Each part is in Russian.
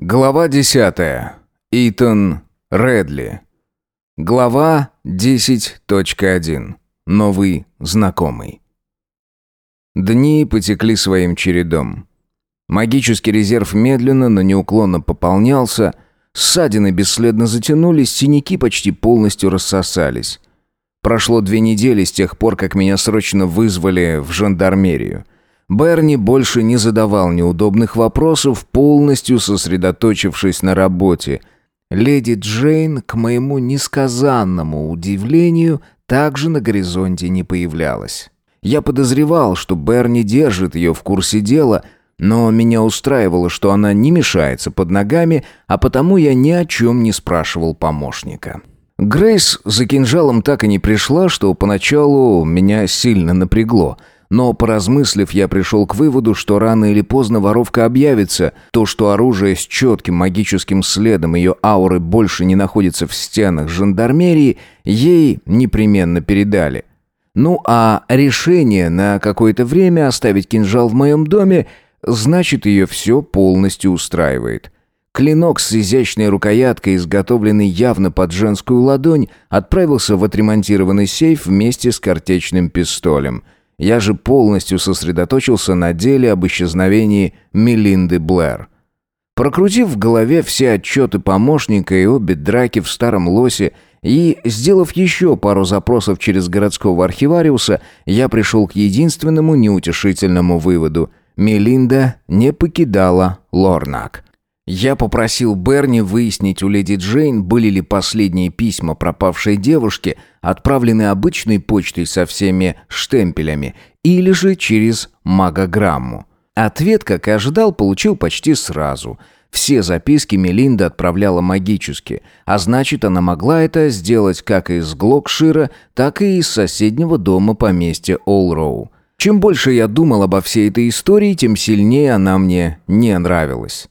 Глава 10. Итан Редли. Глава 10.1. Новый знакомый. Дни потекли своим чередом. Магический резерв медленно, но неуклонно пополнялся, ссадины бесследно затянулись, синяки почти полностью рассосались. Прошло две недели с тех пор, как меня срочно вызвали в жандармерию – Берни больше не задавал неудобных вопросов, полностью сосредоточившись на работе. Леди Джейн, к моему несказанному удивлению, также на горизонте не появлялась. Я подозревал, что Берни держит ее в курсе дела, но меня устраивало, что она не мешается под ногами, а потому я ни о чем не спрашивал помощника. Грейс за кинжалом так и не пришла, что поначалу меня сильно напрягло – но, поразмыслив, я пришел к выводу, что рано или поздно воровка объявится. То, что оружие с четким магическим следом ее ауры больше не находится в стенах жандармерии, ей непременно передали. Ну а решение на какое-то время оставить кинжал в моем доме, значит ее все полностью устраивает. Клинок с изящной рукояткой, изготовленный явно под женскую ладонь, отправился в отремонтированный сейф вместе с картечным пистолем – я же полностью сосредоточился на деле об исчезновении Мелинды Блэр. Прокрутив в голове все отчеты помощника и обе драки в старом лосе, и, сделав еще пару запросов через городского архивариуса, я пришел к единственному неутешительному выводу. Мелинда не покидала Лорнак. Я попросил Берни выяснить у леди Джейн, были ли последние письма пропавшей девушки отправлены обычной почтой со всеми штемпелями или же через магограмму. Ответ, как и ожидал, получил почти сразу. Все записки Мелинда отправляла магически, а значит, она могла это сделать как из Глокшира, так и из соседнего дома поместья Олроу. Чем больше я думал обо всей этой истории, тем сильнее она мне не нравилась.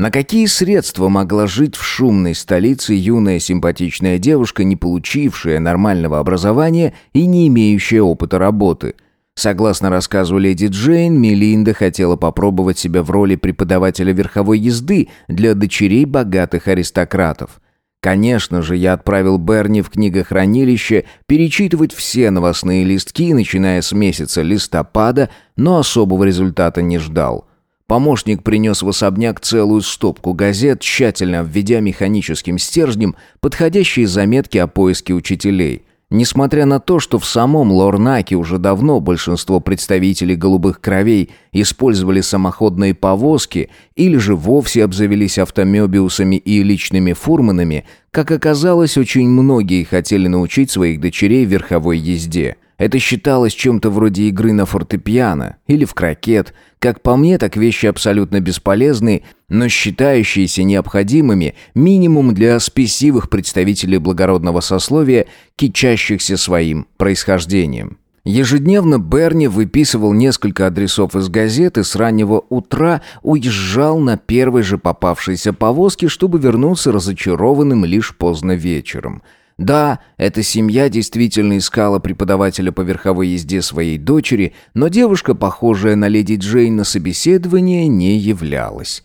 На какие средства могла жить в шумной столице юная симпатичная девушка, не получившая нормального образования и не имеющая опыта работы? Согласно рассказу леди Джейн, Мелинда хотела попробовать себя в роли преподавателя верховой езды для дочерей богатых аристократов. Конечно же, я отправил Берни в книгохранилище перечитывать все новостные листки, начиная с месяца листопада, но особого результата не ждал. Помощник принес в особняк целую стопку газет, тщательно обведя механическим стержнем подходящие заметки о поиске учителей. Несмотря на то, что в самом Лорнаке уже давно большинство представителей голубых кровей использовали самоходные повозки или же вовсе обзавелись автомобиусами и личными фурманами, как оказалось, очень многие хотели научить своих дочерей верховой езде – это считалось чем-то вроде игры на фортепиано или в крокет. Как по мне, так вещи абсолютно бесполезные, но считающиеся необходимыми минимум для спесивых представителей благородного сословия, кичащихся своим происхождением. Ежедневно Берни выписывал несколько адресов из газеты, с раннего утра уезжал на первой же попавшейся повозке, чтобы вернуться разочарованным лишь поздно вечером – да, эта семья действительно искала преподавателя по верховой езде своей дочери, но девушка, похожая на леди Джейн на собеседование, не являлась.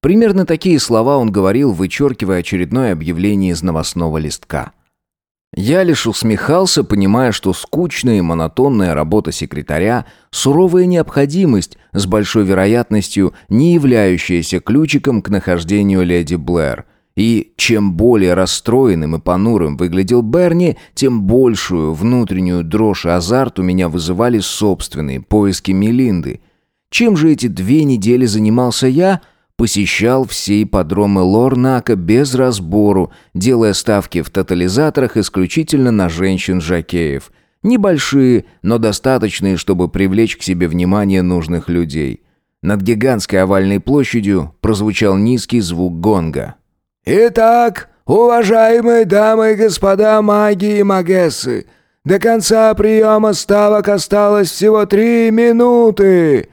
Примерно такие слова он говорил, вычеркивая очередное объявление из новостного листка. Я лишь усмехался, понимая, что скучная и монотонная работа секретаря – суровая необходимость, с большой вероятностью не являющаяся ключиком к нахождению леди Блэр – и чем более расстроенным и понурым выглядел Берни, тем большую внутреннюю дрожь и азарт у меня вызывали собственные поиски Мелинды. Чем же эти две недели занимался я? Посещал все ипподромы Лорнака без разбору, делая ставки в тотализаторах исключительно на женщин-жакеев. Небольшие, но достаточные, чтобы привлечь к себе внимание нужных людей. Над гигантской овальной площадью прозвучал низкий звук гонга. «Итак, уважаемые дамы и господа маги и магессы, до конца приема ставок осталось всего три минуты!»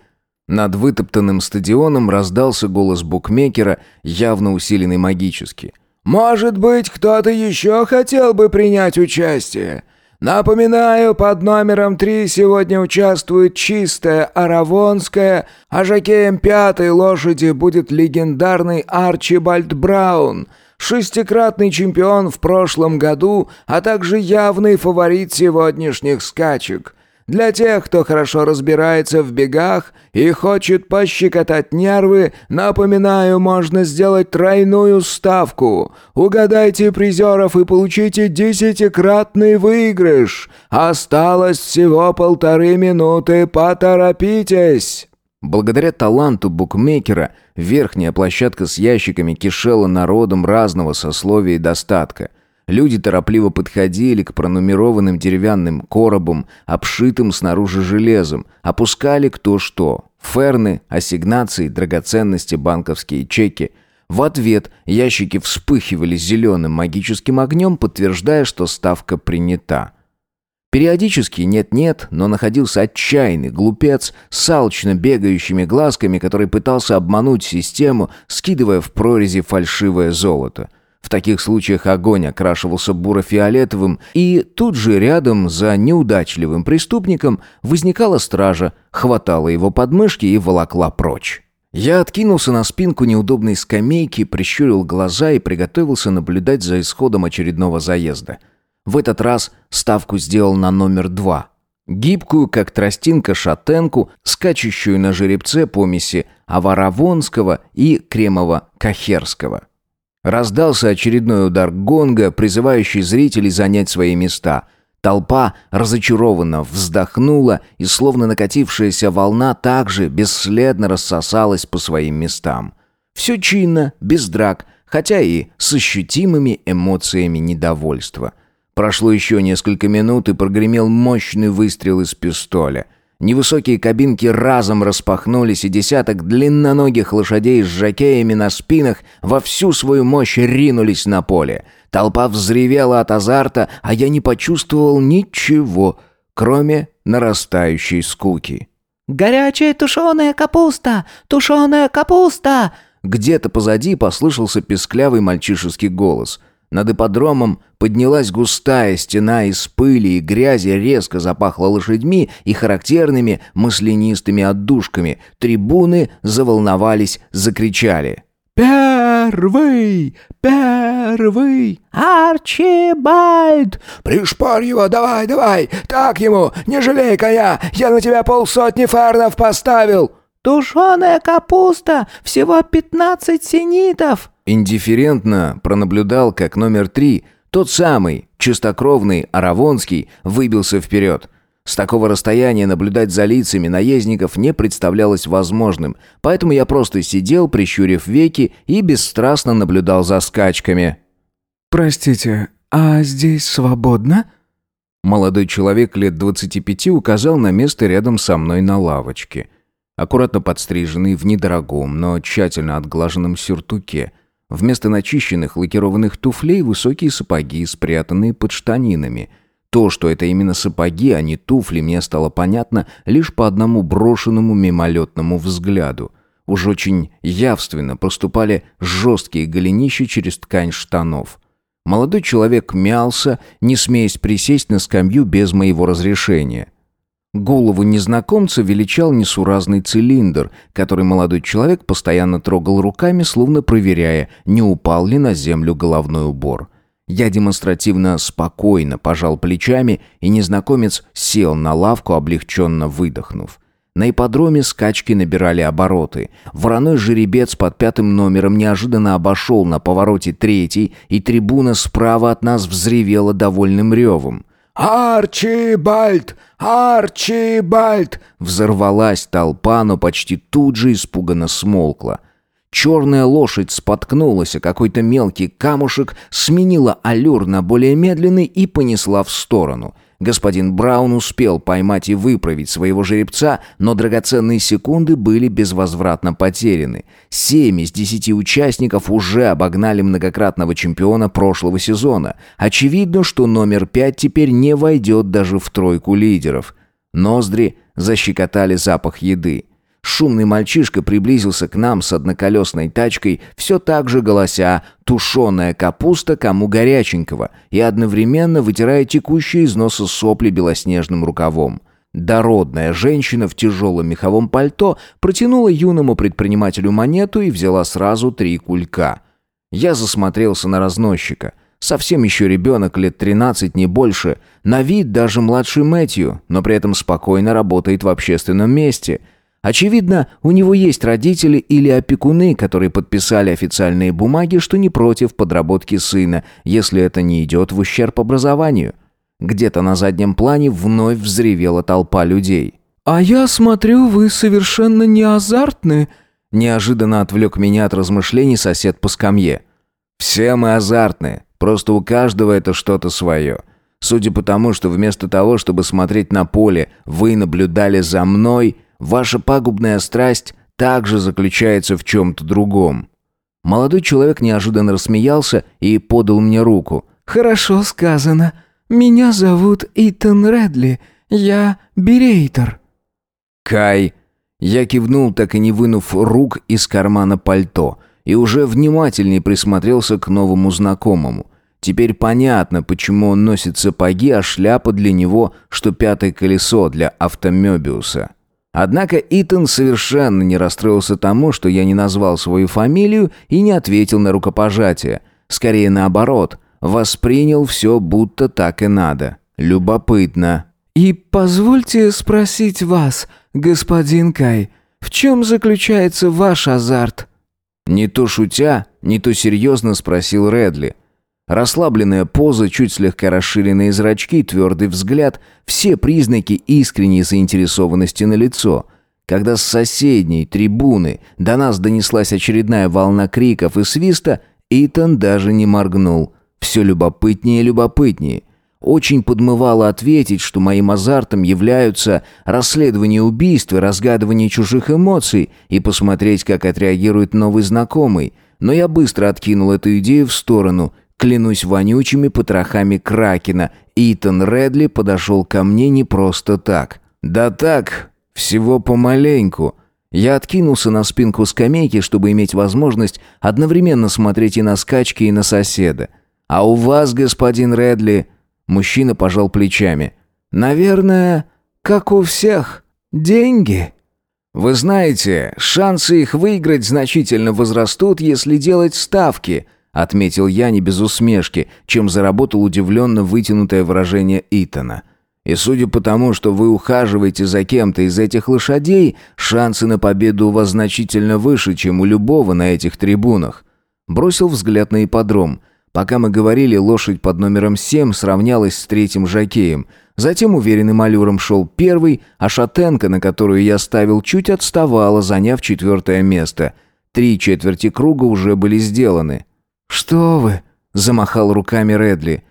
Над вытоптанным стадионом раздался голос букмекера, явно усиленный магически. «Может быть, кто-то еще хотел бы принять участие? Напоминаю, под номером три сегодня участвует чистая Аравонская, а жокеем пятой лошади будет легендарный Арчибальд Браун, шестикратный чемпион в прошлом году, а также явный фаворит сегодняшних скачек – для тех, кто хорошо разбирается в бегах и хочет пощекотать нервы, напоминаю, можно сделать тройную ставку. Угадайте призеров и получите десятикратный выигрыш. Осталось всего полторы минуты, поторопитесь!» Благодаря таланту букмекера верхняя площадка с ящиками кишела народом разного сословия и достатка – Люди торопливо подходили к пронумерованным деревянным коробам, обшитым снаружи железом, опускали кто что. Ферны, ассигнации, драгоценности, банковские чеки. В ответ ящики вспыхивали зеленым магическим огнем, подтверждая, что ставка принята. Периодически нет-нет, но находился отчаянный глупец с алчно бегающими глазками, который пытался обмануть систему, скидывая в прорези фальшивое золото – в таких случаях огонь окрашивался буро-фиолетовым, и тут же рядом за неудачливым преступником возникала стража, хватала его подмышки и волокла прочь. Я откинулся на спинку неудобной скамейки, прищурил глаза и приготовился наблюдать за исходом очередного заезда. В этот раз ставку сделал на номер два. Гибкую, как тростинка, шатенку, скачущую на жеребце помеси Аваравонского и Кремово-Кахерского. Раздался очередной удар гонга, призывающий зрителей занять свои места. Толпа разочарованно вздохнула, и словно накатившаяся волна также бесследно рассосалась по своим местам. Все чинно, без драк, хотя и с ощутимыми эмоциями недовольства. Прошло еще несколько минут, и прогремел мощный выстрел из пистоля — Невысокие кабинки разом распахнулись, и десяток длинноногих лошадей с жакеями на спинах во всю свою мощь ринулись на поле. Толпа взревела от азарта, а я не почувствовал ничего, кроме нарастающей скуки. «Горячая тушеная капуста! Тушеная капуста!» Где-то позади послышался песклявый мальчишеский голос — над ипподромом поднялась густая стена из пыли и грязи, резко запахло лошадьми и характерными маслянистыми отдушками. Трибуны заволновались, закричали. «Первый! Первый! Арчибальд!» «Пришпорь его, давай, давай! Так ему! Не жалей коня! Я на тебя полсотни фарнов поставил!» «Тушеная капуста! Всего пятнадцать синитов!» Индифферентно пронаблюдал, как номер три, тот самый, чистокровный Аравонский, выбился вперед. С такого расстояния наблюдать за лицами наездников не представлялось возможным, поэтому я просто сидел, прищурив веки, и бесстрастно наблюдал за скачками. «Простите, а здесь свободно?» Молодой человек лет двадцати пяти указал на место рядом со мной на лавочке. Аккуратно подстриженный в недорогом, но тщательно отглаженном сюртуке – Вместо начищенных лакированных туфлей высокие сапоги, спрятанные под штанинами. То, что это именно сапоги, а не туфли, мне стало понятно лишь по одному брошенному мимолетному взгляду. Уж очень явственно проступали жесткие голенища через ткань штанов. Молодой человек мялся, не смеясь присесть на скамью без моего разрешения. Голову незнакомца величал несуразный цилиндр, который молодой человек постоянно трогал руками, словно проверяя, не упал ли на землю головной убор. Я демонстративно спокойно пожал плечами, и незнакомец сел на лавку, облегченно выдохнув. На ипподроме скачки набирали обороты. Вороной жеребец под пятым номером неожиданно обошел на повороте третий, и трибуна справа от нас взревела довольным ревом. «Арчибальд! Арчибальд!» Взорвалась толпа, но почти тут же испуганно смолкла. Черная лошадь споткнулась, а какой-то мелкий камушек сменила аллюр на более медленный и понесла в сторону. Господин Браун успел поймать и выправить своего жеребца, но драгоценные секунды были безвозвратно потеряны. Семь из десяти участников уже обогнали многократного чемпиона прошлого сезона. Очевидно, что номер пять теперь не войдет даже в тройку лидеров. Ноздри защекотали запах еды. Шумный мальчишка приблизился к нам с одноколесной тачкой, все так же голося «тушеная капуста кому горяченького» и одновременно вытирая текущие из носа сопли белоснежным рукавом. Дородная женщина в тяжелом меховом пальто протянула юному предпринимателю монету и взяла сразу три кулька. Я засмотрелся на разносчика. Совсем еще ребенок, лет 13, не больше. На вид даже младший Мэтью, но при этом спокойно работает в общественном месте – Очевидно, у него есть родители или опекуны, которые подписали официальные бумаги, что не против подработки сына, если это не идет в ущерб образованию. Где-то на заднем плане вновь взревела толпа людей. «А я смотрю, вы совершенно не азартны», – неожиданно отвлек меня от размышлений сосед по скамье. «Все мы азартны, просто у каждого это что-то свое». Судя по тому, что вместо того, чтобы смотреть на поле, вы наблюдали за мной, Ваша пагубная страсть также заключается в чем-то другом». Молодой человек неожиданно рассмеялся и подал мне руку. «Хорошо сказано. Меня зовут Итан Редли. Я Берейтер». «Кай». Я кивнул, так и не вынув рук из кармана пальто, и уже внимательнее присмотрелся к новому знакомому. Теперь понятно, почему он носит сапоги, а шляпа для него, что пятое колесо для автомебиуса. Однако Итан совершенно не расстроился тому, что я не назвал свою фамилию и не ответил на рукопожатие. Скорее наоборот, воспринял все будто так и надо. Любопытно. «И позвольте спросить вас, господин Кай, в чем заключается ваш азарт?» Не то шутя, не то серьезно спросил Редли. Расслабленная поза, чуть слегка расширенные зрачки, твердый взгляд – все признаки искренней заинтересованности на лицо. Когда с соседней трибуны до нас донеслась очередная волна криков и свиста, Итан даже не моргнул. Все любопытнее и любопытнее. Очень подмывало ответить, что моим азартом являются расследование убийств и разгадывание чужих эмоций, и посмотреть, как отреагирует новый знакомый. Но я быстро откинул эту идею в сторону – Клянусь вонючими потрохами Кракена, Итан Редли подошел ко мне не просто так. Да так, всего помаленьку. Я откинулся на спинку скамейки, чтобы иметь возможность одновременно смотреть и на скачки, и на соседа. «А у вас, господин Редли...» Мужчина пожал плечами. «Наверное, как у всех, деньги». «Вы знаете, шансы их выиграть значительно возрастут, если делать ставки», Отметил я не без усмешки, чем заработал удивленно вытянутое выражение Итана. И судя по тому, что вы ухаживаете за кем-то из этих лошадей, шансы на победу у вас значительно выше, чем у любого на этих трибунах. Бросил взгляд на ипподром. Пока мы говорили, лошадь под номером 7 сравнялась с третьим жокеем. Затем уверенным аллюром шел первый, а шатенка, на которую я ставил, чуть отставала, заняв четвертое место. Три четверти круга уже были сделаны. «Что вы?» – замахал руками Редли.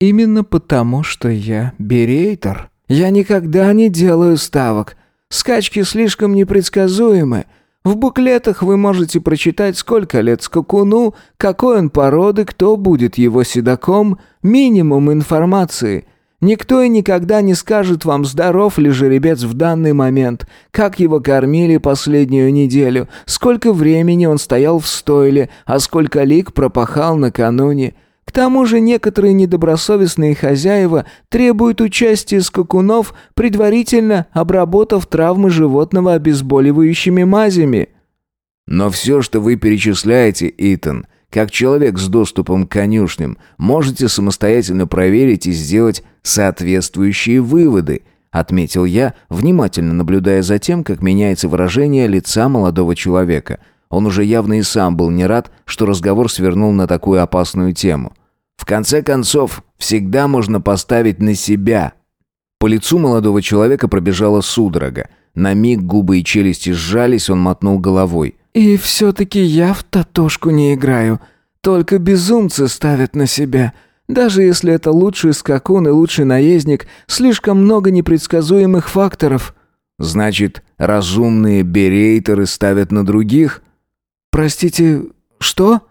«Именно потому, что я берейтер. Я никогда не делаю ставок. Скачки слишком непредсказуемы. В буклетах вы можете прочитать, сколько лет скакуну, какой он породы, кто будет его седаком, минимум информации – Никто и никогда не скажет вам, здоров ли жеребец в данный момент, как его кормили последнюю неделю, сколько времени он стоял в стойле, а сколько лик пропахал накануне. К тому же некоторые недобросовестные хозяева требуют участия скакунов, предварительно обработав травмы животного обезболивающими мазями. Но все, что вы перечисляете, Итан – как человек с доступом к конюшням, можете самостоятельно проверить и сделать соответствующие выводы, отметил я, внимательно наблюдая за тем, как меняется выражение лица молодого человека. Он уже явно и сам был не рад, что разговор свернул на такую опасную тему. В конце концов, всегда можно поставить на себя. По лицу молодого человека пробежала судорога. На миг губы и челюсти сжались, он мотнул головой. «И все-таки я в татошку не играю. Только безумцы ставят на себя. Даже если это лучший скакун и лучший наездник, слишком много непредсказуемых факторов». «Значит, разумные берейтеры ставят на других?» «Простите, что?»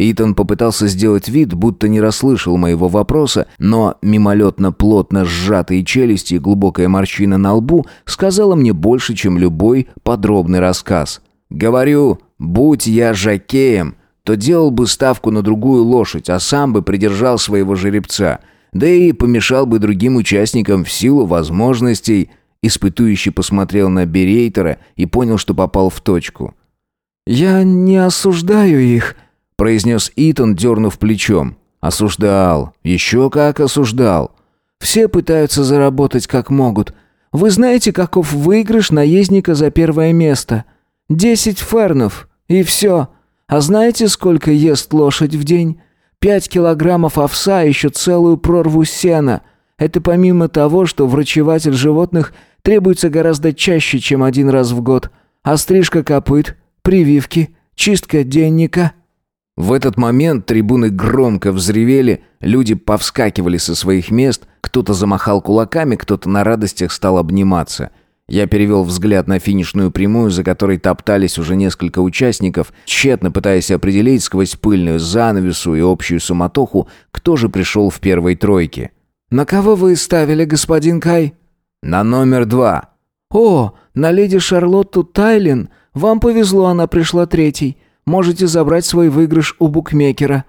Итан попытался сделать вид, будто не расслышал моего вопроса, но мимолетно плотно сжатые челюсти и глубокая морщина на лбу сказала мне больше, чем любой подробный рассказ. «Говорю, будь я жакеем, то делал бы ставку на другую лошадь, а сам бы придержал своего жеребца, да и помешал бы другим участникам в силу возможностей». Испытующий посмотрел на Берейтера и понял, что попал в точку. «Я не осуждаю их», произнес Итан, дернув плечом. «Осуждал. Еще как осуждал. Все пытаются заработать как могут. Вы знаете, каков выигрыш наездника за первое место? Десять фернов. И все. А знаете, сколько ест лошадь в день? Пять килограммов овса, еще целую прорву сена. Это помимо того, что врачеватель животных требуется гораздо чаще, чем один раз в год. А стрижка копыт, прививки, чистка денника – в этот момент трибуны громко взревели, люди повскакивали со своих мест, кто-то замахал кулаками, кто-то на радостях стал обниматься. Я перевел взгляд на финишную прямую, за которой топтались уже несколько участников, тщетно пытаясь определить сквозь пыльную занавесу и общую суматоху, кто же пришел в первой тройке. «На кого вы ставили, господин Кай?» «На номер два». «О, на леди Шарлотту Тайлин. Вам повезло, она пришла третьей. Можете забрать свой выигрыш у букмекера».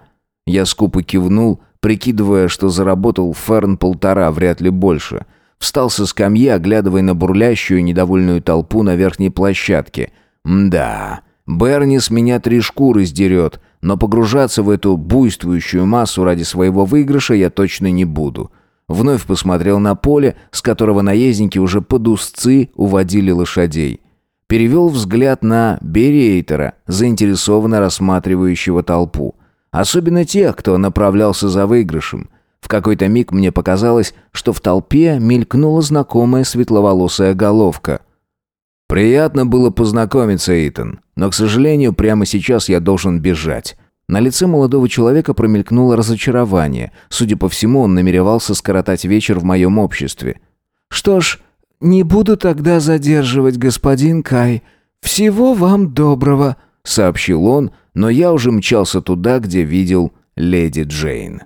Я скупо кивнул, прикидывая, что заработал Ферн полтора, вряд ли больше. Встал со скамьи, оглядывая на бурлящую недовольную толпу на верхней площадке. «Мда, Берни с меня три шкуры сдерет, но погружаться в эту буйствующую массу ради своего выигрыша я точно не буду». Вновь посмотрел на поле, с которого наездники уже под узцы уводили лошадей перевел взгляд на Берейтера, заинтересованно рассматривающего толпу. Особенно тех, кто направлялся за выигрышем. В какой-то миг мне показалось, что в толпе мелькнула знакомая светловолосая головка. «Приятно было познакомиться, Итан, но, к сожалению, прямо сейчас я должен бежать». На лице молодого человека промелькнуло разочарование. Судя по всему, он намеревался скоротать вечер в моем обществе. «Что ж, «Не буду тогда задерживать, господин Кай. Всего вам доброго», — сообщил он, но я уже мчался туда, где видел леди Джейн.